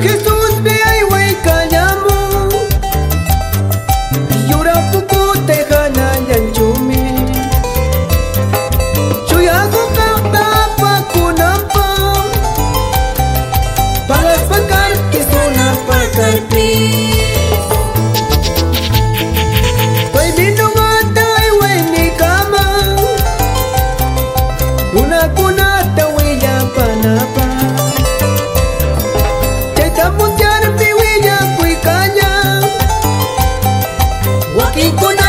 Jesús, ve y callamos. Y ahora poco te Aquí con